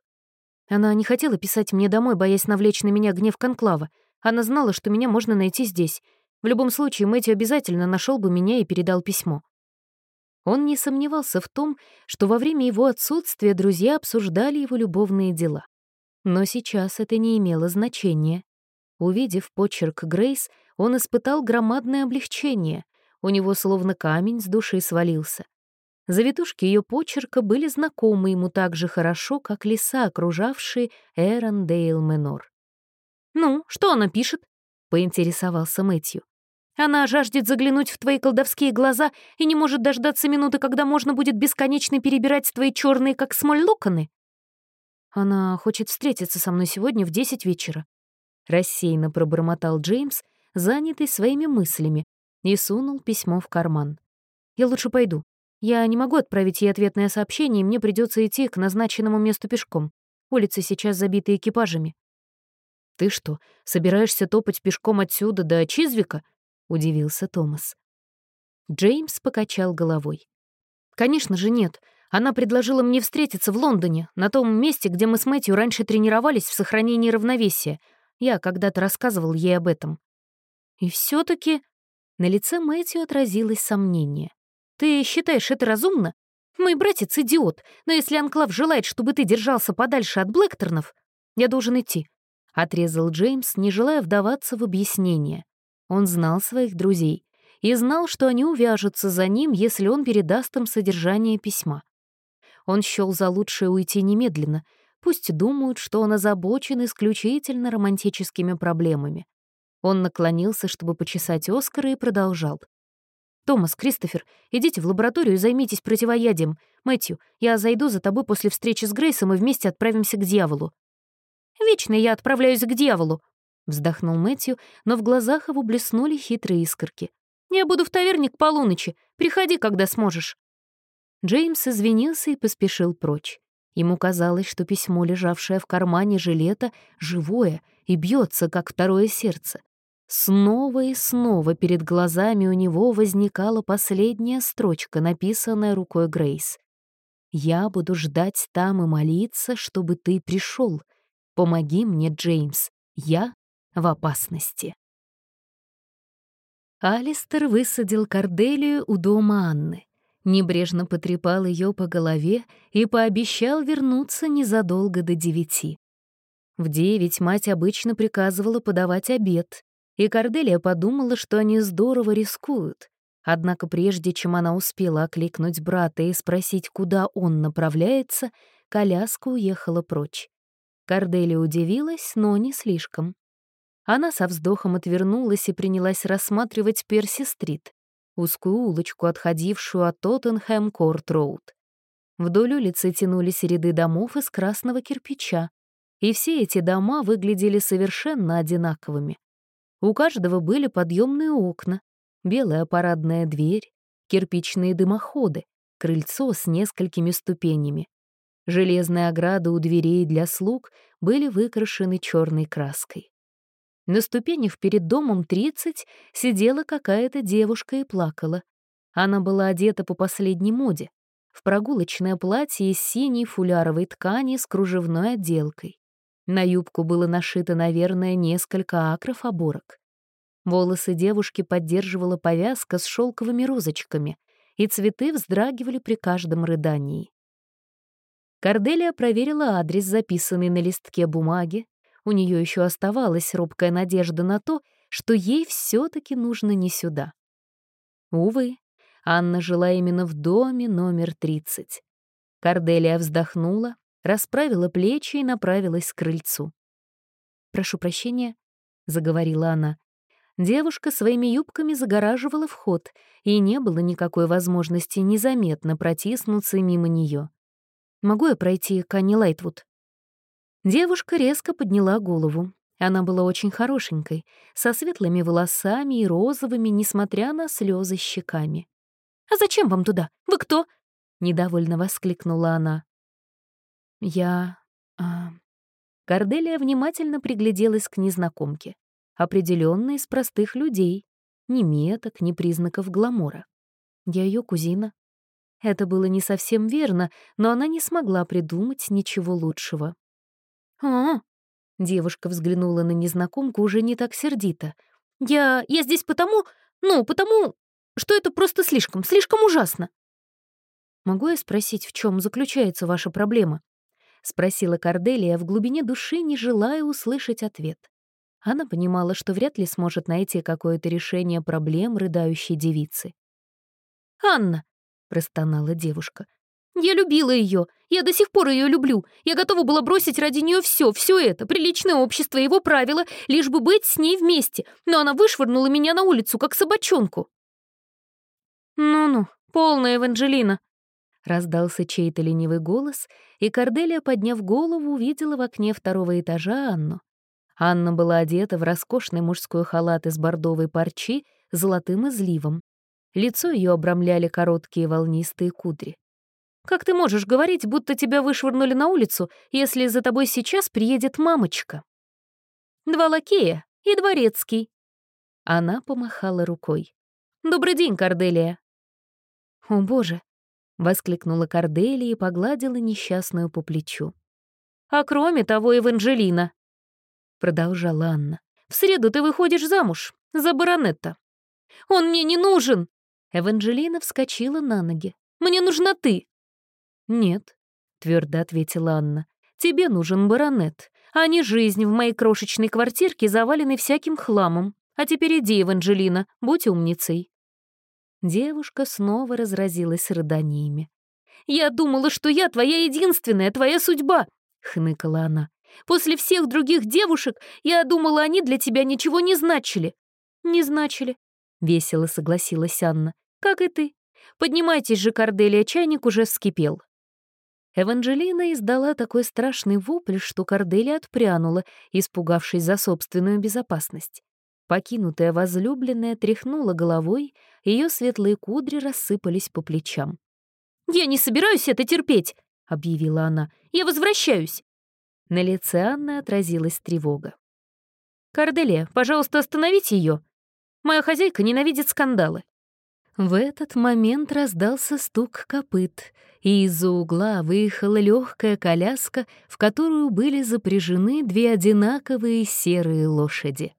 Она не хотела писать мне домой, боясь навлечь на меня гнев Конклава. Она знала, что меня можно найти здесь. В любом случае, Мэтью обязательно нашел бы меня и передал письмо. Он не сомневался в том, что во время его отсутствия друзья обсуждали его любовные дела. Но сейчас это не имело значения. Увидев почерк Грейс, он испытал громадное облегчение. У него словно камень с души свалился. Завитушки ее почерка были знакомы ему так же хорошо, как леса, окружавшие Эрондейл Менор. «Ну, что она пишет?» — поинтересовался Мэтью. «Она жаждет заглянуть в твои колдовские глаза и не может дождаться минуты, когда можно будет бесконечно перебирать твои черные, как смоль, локоны?» «Она хочет встретиться со мной сегодня в десять вечера», — рассеянно пробормотал Джеймс, занятый своими мыслями, и сунул письмо в карман. «Я лучше пойду. Я не могу отправить ей ответное сообщение, и мне придется идти к назначенному месту пешком. Улицы сейчас забиты экипажами. «Ты что, собираешься топать пешком отсюда до Чизвика?» — удивился Томас. Джеймс покачал головой. «Конечно же нет. Она предложила мне встретиться в Лондоне, на том месте, где мы с Мэтью раньше тренировались в сохранении равновесия. Я когда-то рассказывал ей об этом». И все таки на лице Мэтью отразилось сомнение. Ты считаешь это разумно? Мой братец — идиот, но если Анклав желает, чтобы ты держался подальше от Блэкторнов, я должен идти», — отрезал Джеймс, не желая вдаваться в объяснение. Он знал своих друзей и знал, что они увяжутся за ним, если он передаст им содержание письма. Он счёл за лучшее уйти немедленно, пусть думают, что он озабочен исключительно романтическими проблемами. Он наклонился, чтобы почесать Оскара, и продолжал. «Томас, Кристофер, идите в лабораторию и займитесь противоядием. Мэтью, я зайду за тобой после встречи с Грейсом и вместе отправимся к дьяволу». «Вечно я отправляюсь к дьяволу», — вздохнул Мэтью, но в глазах его блеснули хитрые искорки. «Я буду в таверне к полуночи. Приходи, когда сможешь». Джеймс извинился и поспешил прочь. Ему казалось, что письмо, лежавшее в кармане жилета, живое и бьется, как второе сердце. Снова и снова перед глазами у него возникала последняя строчка, написанная рукой Грейс. «Я буду ждать там и молиться, чтобы ты пришел. Помоги мне, Джеймс. Я в опасности». Алистер высадил Корделию у дома Анны небрежно потрепал ее по голове и пообещал вернуться незадолго до девяти. В девять мать обычно приказывала подавать обед, и Корделия подумала, что они здорово рискуют. Однако прежде чем она успела окликнуть брата и спросить, куда он направляется, коляска уехала прочь. Корделия удивилась, но не слишком. Она со вздохом отвернулась и принялась рассматривать Перси-стрит узкую улочку, отходившую от Тоттенхэм-Корт-Роуд. Вдоль улицы тянулись ряды домов из красного кирпича, и все эти дома выглядели совершенно одинаковыми. У каждого были подъемные окна, белая парадная дверь, кирпичные дымоходы, крыльцо с несколькими ступенями. Железные ограды у дверей для слуг были выкрашены черной краской. На ступенях перед домом 30 сидела какая-то девушка и плакала. Она была одета по последней моде, в прогулочное платье из синей фуляровой ткани с кружевной отделкой. На юбку было нашито, наверное, несколько акров оборок. Волосы девушки поддерживала повязка с шелковыми розочками, и цветы вздрагивали при каждом рыдании. Корделия проверила адрес, записанный на листке бумаги, у нее еще оставалась робкая надежда на то, что ей все-таки нужно не сюда. Увы, Анна жила именно в доме номер 30. Корделия вздохнула, расправила плечи и направилась к крыльцу. «Прошу прощения», — заговорила она. Девушка своими юбками загораживала вход, и не было никакой возможности незаметно протиснуться мимо нее. «Могу я пройти к Анне Лайтвуд?» Девушка резко подняла голову. Она была очень хорошенькой, со светлыми волосами и розовыми, несмотря на слезы щеками. «А зачем вам туда? Вы кто?» — недовольно воскликнула она. «Я...» а... Корделия внимательно пригляделась к незнакомке. Определенно из простых людей. Ни меток, ни признаков гламора. Я ее кузина. Это было не совсем верно, но она не смогла придумать ничего лучшего. «А?» Девушка взглянула на незнакомку уже не так сердито. «Я... я здесь потому... ну, потому, что это просто слишком, слишком ужасно». «Могу я спросить, в чем заключается ваша проблема?» — спросила Корделия в глубине души, не желая услышать ответ. Она понимала, что вряд ли сможет найти какое-то решение проблем рыдающей девицы. «Анна!» — простонала девушка. Я любила ее. Я до сих пор ее люблю. Я готова была бросить ради нее все, все это, приличное общество, его правила, лишь бы быть с ней вместе. Но она вышвырнула меня на улицу, как собачонку. «Ну-ну, полная Эванжелина», — раздался чей-то ленивый голос, и Корделия, подняв голову, увидела в окне второго этажа Анну. Анна была одета в роскошный мужской халат из бордовой парчи с золотым изливом. Лицо ее обрамляли короткие волнистые кудри. Как ты можешь говорить, будто тебя вышвырнули на улицу, если за тобой сейчас приедет мамочка? Два лакея и дворецкий. Она помахала рукой. «Добрый день, Корделия». «О, боже!» — воскликнула Корделия и погладила несчастную по плечу. «А кроме того, Эванжелина», — продолжала Анна, «в среду ты выходишь замуж за баронетта». «Он мне не нужен!» Эванжелина вскочила на ноги. «Мне нужна ты!» «Нет», — твердо ответила Анна, — «тебе нужен баронет, а не жизнь в моей крошечной квартирке, заваленной всяким хламом. А теперь иди, Эванжелина, будь умницей». Девушка снова разразилась рыданиями. «Я думала, что я твоя единственная, твоя судьба», — хныкала она. «После всех других девушек я думала, они для тебя ничего не значили». «Не значили», — весело согласилась Анна. «Как и ты. Поднимайтесь же, Корделия, чайник уже вскипел». Эванжелина издала такой страшный вопль, что Корделия отпрянула, испугавшись за собственную безопасность. Покинутая возлюбленная тряхнула головой, ее светлые кудри рассыпались по плечам. «Я не собираюсь это терпеть!» — объявила она. «Я возвращаюсь!» На лице Анны отразилась тревога. «Корделия, пожалуйста, остановите ее. Моя хозяйка ненавидит скандалы». В этот момент раздался стук копыт, и из-за угла выехала легкая коляска, в которую были запряжены две одинаковые серые лошади.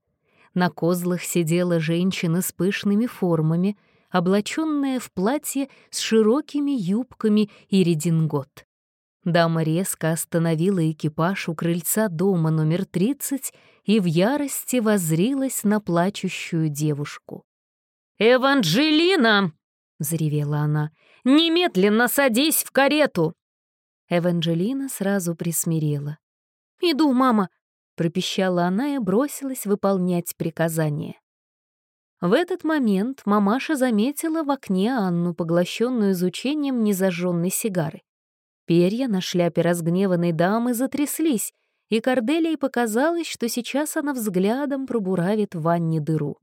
На козлах сидела женщина с пышными формами, облаченная в платье с широкими юбками и редингот. Дама резко остановила экипаж у крыльца дома номер 30 и в ярости воззрилась на плачущую девушку. «Эванжелина!» — заревела она. «Немедленно садись в карету!» Эванжелина сразу присмирела. «Иду, мама!» — пропищала она и бросилась выполнять приказание. В этот момент мамаша заметила в окне Анну, поглощенную изучением незажженной сигары. Перья на шляпе разгневанной дамы затряслись, и Корделии показалось, что сейчас она взглядом пробуравит ванне дыру.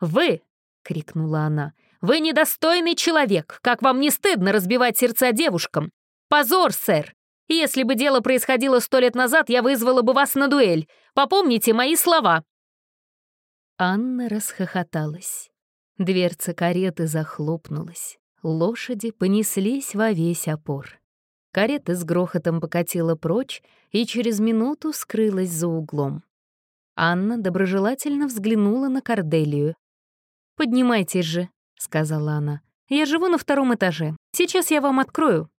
«Вы!» — крикнула она. «Вы недостойный человек! Как вам не стыдно разбивать сердца девушкам? Позор, сэр! Если бы дело происходило сто лет назад, я вызвала бы вас на дуэль. Попомните мои слова!» Анна расхохоталась. Дверца кареты захлопнулась. Лошади понеслись во весь опор. Карета с грохотом покатила прочь и через минуту скрылась за углом. Анна доброжелательно взглянула на Корделию. «Поднимайтесь же», — сказала она. «Я живу на втором этаже. Сейчас я вам открою».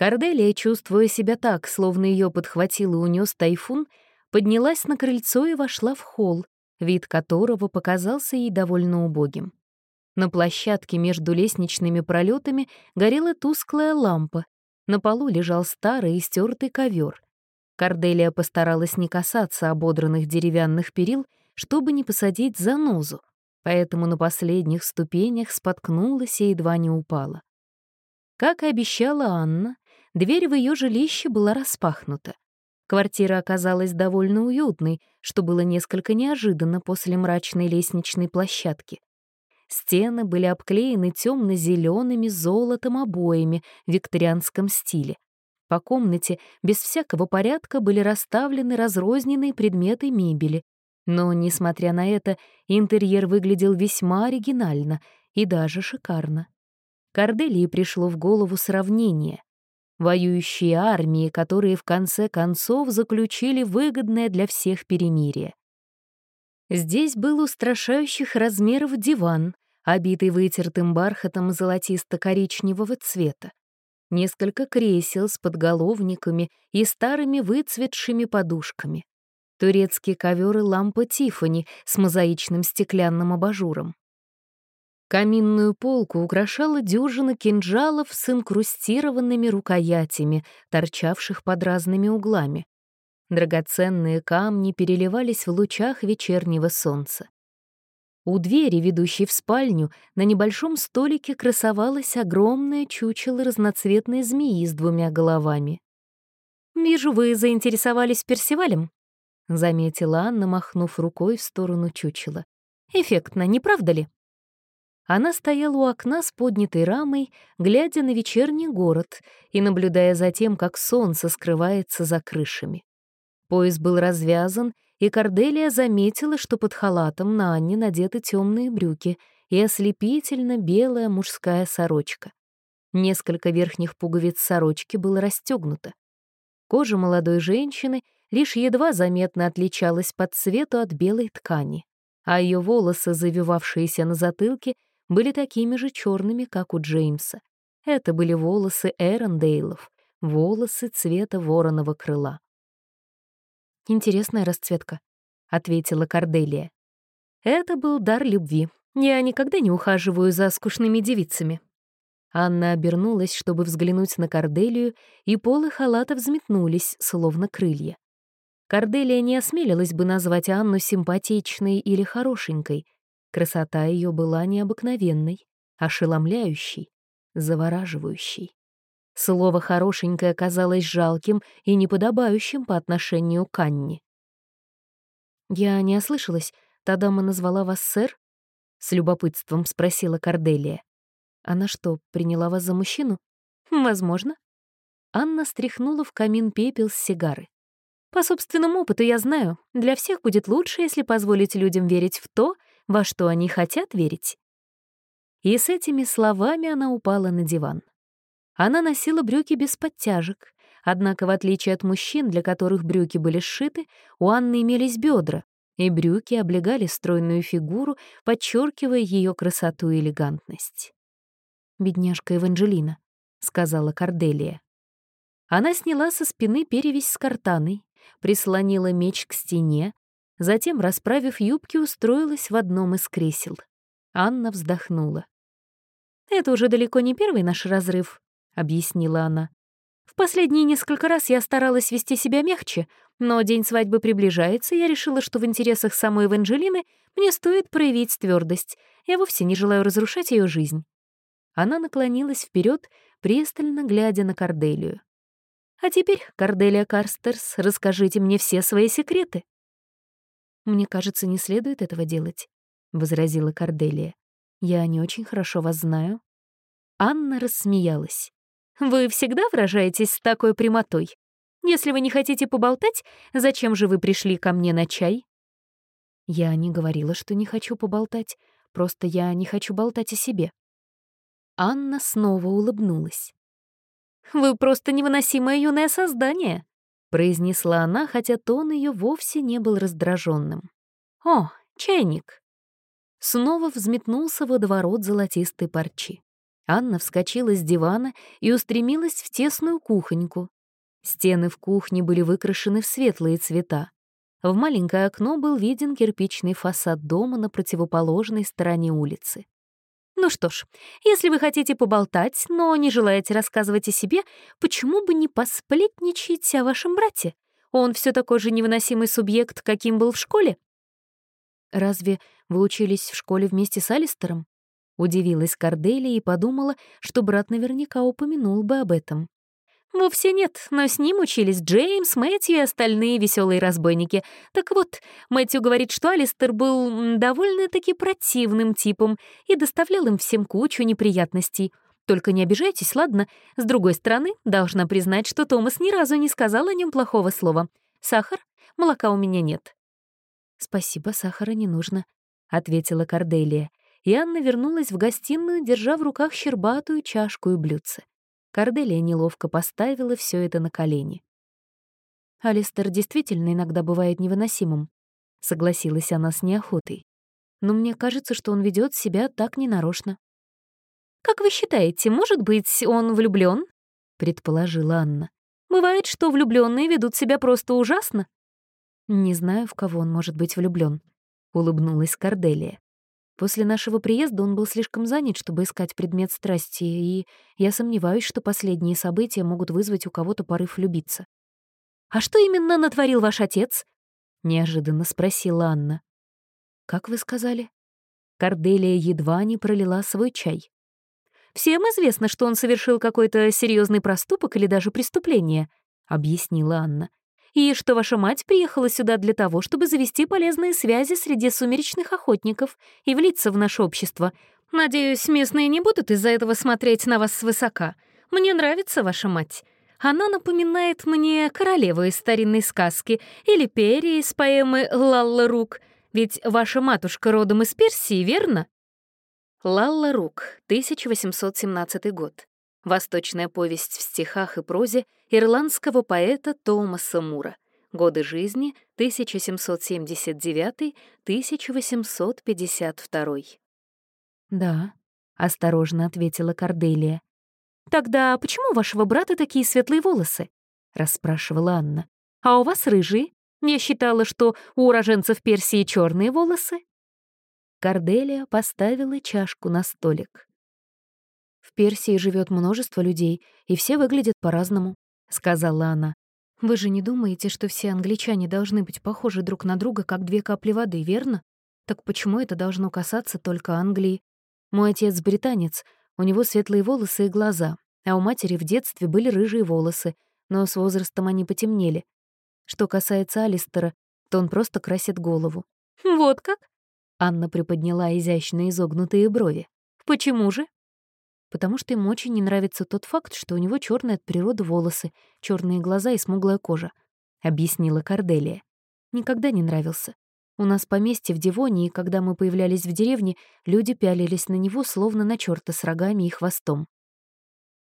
Корделия, чувствуя себя так, словно ее подхватил и унес тайфун, поднялась на крыльцо и вошла в холл, вид которого показался ей довольно убогим. На площадке между лестничными пролетами горела тусклая лампа, на полу лежал старый и стертый ковер. Корделия постаралась не касаться ободранных деревянных перил, чтобы не посадить занозу, поэтому на последних ступенях споткнулась и едва не упала. Как и обещала Анна, дверь в ее жилище была распахнута. Квартира оказалась довольно уютной, что было несколько неожиданно после мрачной лестничной площадки. Стены были обклеены темно-зелеными золотом обоями в викторианском стиле. По комнате без всякого порядка были расставлены разрозненные предметы мебели. Но, несмотря на это, интерьер выглядел весьма оригинально и даже шикарно. Корделии пришло в голову сравнение. Воюющие армии, которые в конце концов заключили выгодное для всех перемирие. Здесь был устрашающих размеров диван, обитый вытертым бархатом золотисто-коричневого цвета. Несколько кресел с подголовниками и старыми выцветшими подушками. Турецкий ковер и лампа Тифани с мозаичным стеклянным абажуром. Каминную полку украшала дюжина кинжалов с инкрустированными рукоятями, торчавших под разными углами. Драгоценные камни переливались в лучах вечернего солнца. У двери, ведущей в спальню, на небольшом столике красовалась огромная чучело разноцветной змеи с двумя головами. «Вижу, вы заинтересовались Персивалем», — заметила Анна, махнув рукой в сторону чучела. «Эффектно, не правда ли?» Она стояла у окна с поднятой рамой, глядя на вечерний город и наблюдая за тем, как солнце скрывается за крышами. Пояс был развязан, и Корделия заметила, что под халатом на Анне надеты темные брюки и ослепительно белая мужская сорочка. Несколько верхних пуговиц сорочки было расстегнуто. Кожа молодой женщины лишь едва заметно отличалась по цвету от белой ткани, а ее волосы, завивавшиеся на затылке, были такими же черными, как у Джеймса. Это были волосы Эрондейлов, волосы цвета вороного крыла. «Интересная расцветка», — ответила Корделия. «Это был дар любви. Я никогда не ухаживаю за скучными девицами». Анна обернулась, чтобы взглянуть на Корделию, и полы халата взметнулись, словно крылья. Корделия не осмелилась бы назвать Анну симпатичной или хорошенькой. Красота ее была необыкновенной, ошеломляющей, завораживающей. Слово «хорошенькое» казалось жалким и неподобающим по отношению к Анне. «Я не ослышалась. Та дама назвала вас сэр?» — с любопытством спросила Корделия. «Она что, приняла вас за мужчину?» «Возможно». Анна стряхнула в камин пепел с сигары. «По собственному опыту я знаю, для всех будет лучше, если позволить людям верить в то, во что они хотят верить». И с этими словами она упала на диван. Она носила брюки без подтяжек, однако, в отличие от мужчин, для которых брюки были сшиты, у Анны имелись бедра, и брюки облегали стройную фигуру, подчеркивая ее красоту и элегантность. «Бедняжка Эванжелина», — сказала Корделия. Она сняла со спины перевязь с картаной, прислонила меч к стене, затем, расправив юбки, устроилась в одном из кресел. Анна вздохнула. «Это уже далеко не первый наш разрыв», — объяснила она. «В последние несколько раз я старалась вести себя мягче, но день свадьбы приближается, и я решила, что в интересах самой Эванжелины мне стоит проявить твердость. Я вовсе не желаю разрушать ее жизнь». Она наклонилась вперед, пристально глядя на Корделию. «А теперь, Корделия Карстерс, расскажите мне все свои секреты». «Мне кажется, не следует этого делать», — возразила Корделия. «Я не очень хорошо вас знаю». Анна рассмеялась. «Вы всегда выражаетесь с такой прямотой. Если вы не хотите поболтать, зачем же вы пришли ко мне на чай?» Я не говорила, что не хочу поболтать, просто я не хочу болтать о себе. Анна снова улыбнулась. «Вы просто невыносимое юное создание», — произнесла она, хотя тон ее вовсе не был раздраженным. «О, чайник!» Снова взметнулся водоворот золотистой парчи. Анна вскочила с дивана и устремилась в тесную кухоньку. Стены в кухне были выкрашены в светлые цвета. В маленькое окно был виден кирпичный фасад дома на противоположной стороне улицы. Ну что ж, если вы хотите поболтать, но не желаете рассказывать о себе, почему бы не посплетничать о вашем брате? Он все такой же невыносимый субъект, каким был в школе. Разве вы учились в школе вместе с Алистером? Удивилась Корделия и подумала, что брат наверняка упомянул бы об этом. Вовсе нет, но с ним учились Джеймс, Мэтью и остальные веселые разбойники. Так вот, Мэтью говорит, что Алистер был довольно-таки противным типом и доставлял им всем кучу неприятностей. Только не обижайтесь, ладно? С другой стороны, должна признать, что Томас ни разу не сказал о нем плохого слова. Сахар? Молока у меня нет. «Спасибо, сахара не нужно», — ответила Корделия. И Анна вернулась в гостиную, держа в руках щербатую чашку и блюдце. Корделия неловко поставила все это на колени. «Алистер действительно иногда бывает невыносимым», — согласилась она с неохотой. «Но мне кажется, что он ведет себя так ненарочно». «Как вы считаете, может быть, он влюблен? предположила Анна. «Бывает, что влюбленные ведут себя просто ужасно». «Не знаю, в кого он может быть влюблен, улыбнулась Корделия. После нашего приезда он был слишком занят, чтобы искать предмет страсти, и я сомневаюсь, что последние события могут вызвать у кого-то порыв влюбиться. «А что именно натворил ваш отец?» — неожиданно спросила Анна. «Как вы сказали?» Корделия едва не пролила свой чай. «Всем известно, что он совершил какой-то серьезный проступок или даже преступление», — объяснила Анна и что ваша мать приехала сюда для того, чтобы завести полезные связи среди сумеречных охотников и влиться в наше общество. Надеюсь, местные не будут из-за этого смотреть на вас свысока. Мне нравится ваша мать. Она напоминает мне королеву из старинной сказки или Пери из поэмы «Лалла Рук», ведь ваша матушка родом из Персии, верно? Лалла Рук, 1817 год. Восточная повесть в стихах и прозе ирландского поэта Томаса Мура. Годы жизни 1779-1852. «Да», — осторожно ответила Корделия. «Тогда почему у вашего брата такие светлые волосы?» — расспрашивала Анна. «А у вас рыжие? Я считала, что у уроженцев Персии черные волосы». Корделия поставила чашку на столик. В Персии живет множество людей, и все выглядят по-разному», — сказала она. «Вы же не думаете, что все англичане должны быть похожи друг на друга, как две капли воды, верно? Так почему это должно касаться только Англии? Мой отец британец, у него светлые волосы и глаза, а у матери в детстве были рыжие волосы, но с возрастом они потемнели. Что касается Алистера, то он просто красит голову. «Вот как?» Анна приподняла изящно изогнутые брови. «Почему же?» «Потому что ему очень не нравится тот факт, что у него черные от природы волосы, черные глаза и смуглая кожа», — объяснила Корделия. «Никогда не нравился. У нас поместье в Дивоне, и когда мы появлялись в деревне, люди пялились на него, словно на черта с рогами и хвостом.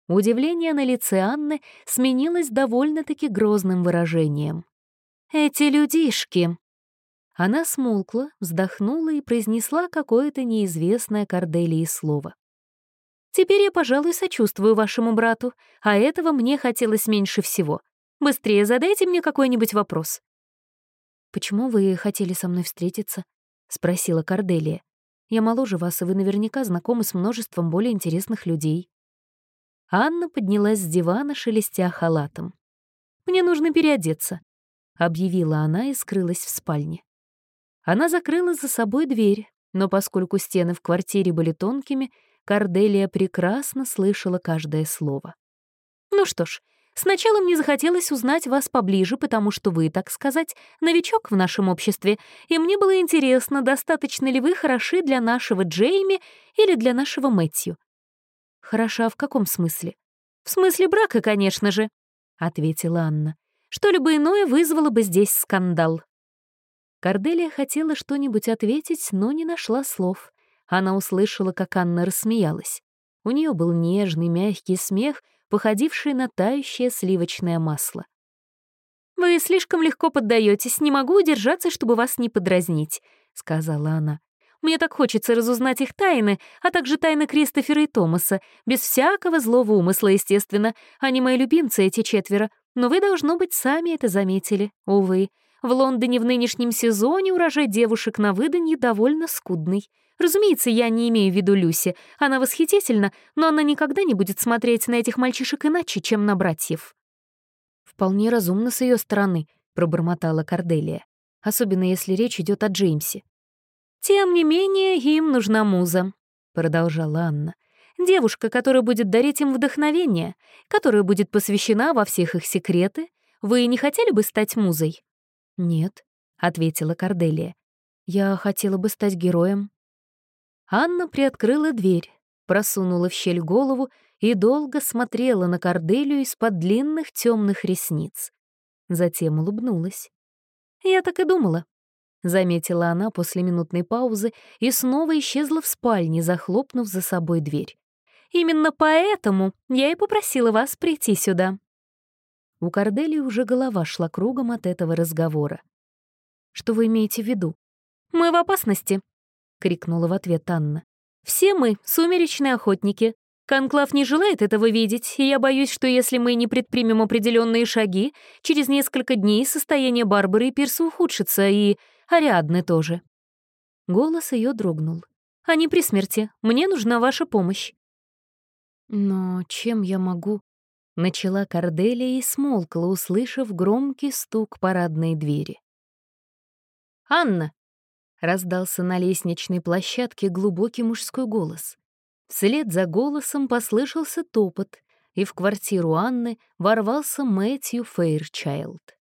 Удивление на лице Анны сменилось довольно-таки грозным выражением. «Эти людишки!» Она смолкла, вздохнула и произнесла какое-то неизвестное Корделии слово. «Теперь я, пожалуй, сочувствую вашему брату, а этого мне хотелось меньше всего. Быстрее задайте мне какой-нибудь вопрос». «Почему вы хотели со мной встретиться?» — спросила Корделия. «Я моложе вас, и вы наверняка знакомы с множеством более интересных людей». Анна поднялась с дивана, шелестя халатом. «Мне нужно переодеться», — объявила она и скрылась в спальне. Она закрыла за собой дверь, но поскольку стены в квартире были тонкими, Корделия прекрасно слышала каждое слово. «Ну что ж, сначала мне захотелось узнать вас поближе, потому что вы, так сказать, новичок в нашем обществе, и мне было интересно, достаточно ли вы хороши для нашего Джейми или для нашего Мэтью. «Хороша в каком смысле?» «В смысле брака, конечно же», — ответила Анна. «Что-либо иное вызвало бы здесь скандал». Корделия хотела что-нибудь ответить, но не нашла слов. Она услышала, как Анна рассмеялась. У нее был нежный, мягкий смех, походивший на тающее сливочное масло. «Вы слишком легко поддаетесь, не могу удержаться, чтобы вас не подразнить», — сказала она. Мне так хочется разузнать их тайны, а также тайны Кристофера и Томаса, без всякого злого умысла, естественно. Они мои любимцы, эти четверо. Но вы, должно быть, сами это заметили. Увы, в Лондоне в нынешнем сезоне урожай девушек на выданье довольно скудный. Разумеется, я не имею в виду Люси. Она восхитительна, но она никогда не будет смотреть на этих мальчишек иначе, чем на братьев. «Вполне разумно с ее стороны», — пробормотала Корделия. «Особенно если речь идет о Джеймсе. «Тем не менее, им нужна муза», — продолжала Анна. «Девушка, которая будет дарить им вдохновение, которая будет посвящена во всех их секреты. Вы не хотели бы стать музой?» «Нет», — ответила Корделия. «Я хотела бы стать героем». Анна приоткрыла дверь, просунула в щель голову и долго смотрела на Корделию из-под длинных темных ресниц. Затем улыбнулась. «Я так и думала», заметила она после минутной паузы и снова исчезла в спальне, захлопнув за собой дверь. «Именно поэтому я и попросила вас прийти сюда». У Корделии уже голова шла кругом от этого разговора. «Что вы имеете в виду?» «Мы в опасности», — крикнула в ответ Анна. «Все мы — сумеречные охотники. Конклав не желает этого видеть, и я боюсь, что если мы не предпримем определенные шаги, через несколько дней состояние Барбары и Пирса ухудшится, и Ариадны тоже». Голос ее дрогнул. «Они при смерти. Мне нужна ваша помощь». «Но чем я могу?» Начала Корделия и смолкла, услышав громкий стук парадной двери. «Анна!» — раздался на лестничной площадке глубокий мужской голос. Вслед за голосом послышался топот, и в квартиру Анны ворвался Мэтью Фейрчайлд.